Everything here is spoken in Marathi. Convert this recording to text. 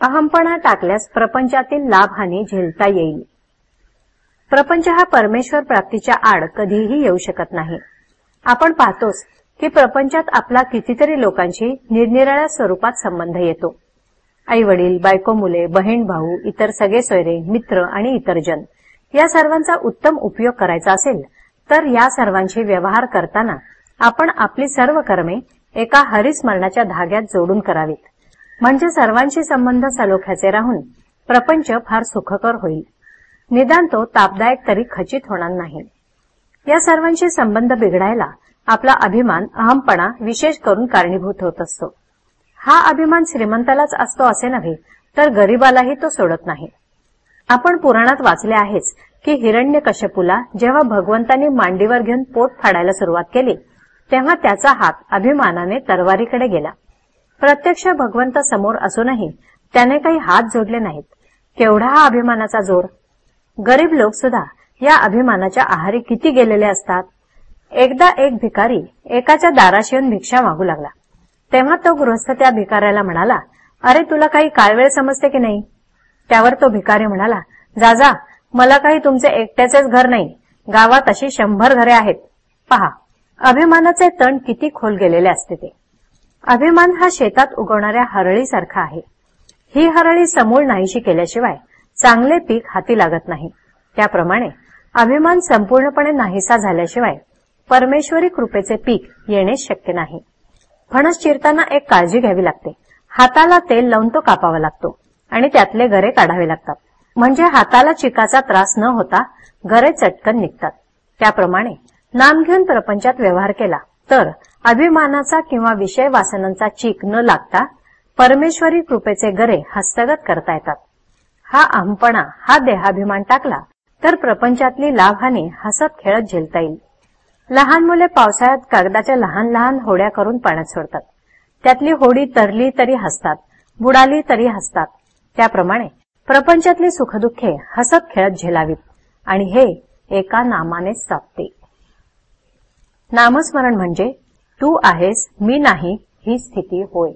अहमपणा टाकल्यास प्रपंचातील लाभहानी झेलता येईल. प्रपंच हा परमेश्वर प्राप्तीच्या आड कधीही येऊ शकत नाही. आपण पाहतोच की प्रपंचात आपला कितीतरी लोकांशी निरनिराळ्या स्वरूपात संबंध येतो. आई वडील बायको मुले बहीण भाऊ इतर सगळे सोयरे मित्र आणि इतर जन या सर्वांचा उत्तम उपयोग करायचा असेल तर या सर्वांशी व्यवहार करताना आपण आपली सर्व कर्मे एका हरिस्मरणाच्या धाग्यात जोडून करावीत. म्हणजे सर्वांशी संबंध सलोख्याचे राहून प्रपंच फार सुखकर होईल. निदान तो तापदायक तरी खचित होणार नाही. या सर्वांशी संबंध बिघडायला आपला अभिमान अहमपणा विशेष करून कारणीभूत होत असतो. हा अभिमान श्रीमंतालाच असतो असे नव्हे तर गरीबालाही तो सोडत नाही. आपण पुराणात वाचले आहेच की हिरण्य कशपुला जेव्हा भगवंतांनी मांडीवर घेऊन पोट फाडायला सुरुवात केली तेव्हा त्याचा हात अभिमानाने तरवारीकडे गेला. प्रत्यक्ष भगवंत समोर असूनही त्याने काही हात जोडले नाहीत. केवढा हा अभिमानाचा जोर? गरीब लोक सुद्धा या अभिमानाच्या आहारी किती गेलेले असतात? एकदा एक भिकारी एकाच्या दाराशी येऊन भिक्षा मागू लागला. तेव्हा तो गृहस्थ त्या भिकाऱ्याला म्हणाला अरे तुला काही काळवेळ समजते की नाही? त्यावर तो भिकारी म्हणाला जा जा मला काही तुमचे एकट्याचेच घर नाही. गावात अशी शंभर घरे आहेत. पहा अभिमानाचे तण किती खोल गेलेले असते ते. अभिमान हा शेतात उगवणाऱ्या हरळीसारखा आहे. ही हरळी समूळ नाहीशी केल्याशिवाय चांगले पीक हाती लागत नाही. त्याप्रमाणे अभिमान संपूर्णपणे नाहीसा झाल्याशिवाय परमेश्वरी कृपेचे पीक येणे शक्य नाही. फणस चिरताना एक काळजी घ्यावी लागते. हाताला तेल लावून तो कापावा लागतो आणि त्यातले गरे काढावे लागतात. म्हणजे हाताला चिकाचा त्रास न होता गरे चटकन निघतात. त्याप्रमाणे नाम घेऊन प्रपंचात व्यवहार केला तर अभिमानाचा किंवा विषय वासनांचा चीक न लागता परमेश्वरी कृपेचे गरे हस्तगत करता येतात. हा अहमपणा हा देहाभिमान टाकला तर प्रपंचातली लाभहानी हसत खेळत झेलता येईल. लहान मुले पावसाळ्यात कागदाच्या लहान लहान होड्या करून पाण्यात सोडतात. त्यातली होडी तरली तरी हसतात बुडाली तरी हसतात. त्याप्रमाणे प्रपंचातली सुखदुःखे हसत खेळत झेलावीत आणि हे एका नामानेच साधते नामस्मरण म्हणजे तू आहेस मी नाही ही स्थिती होय.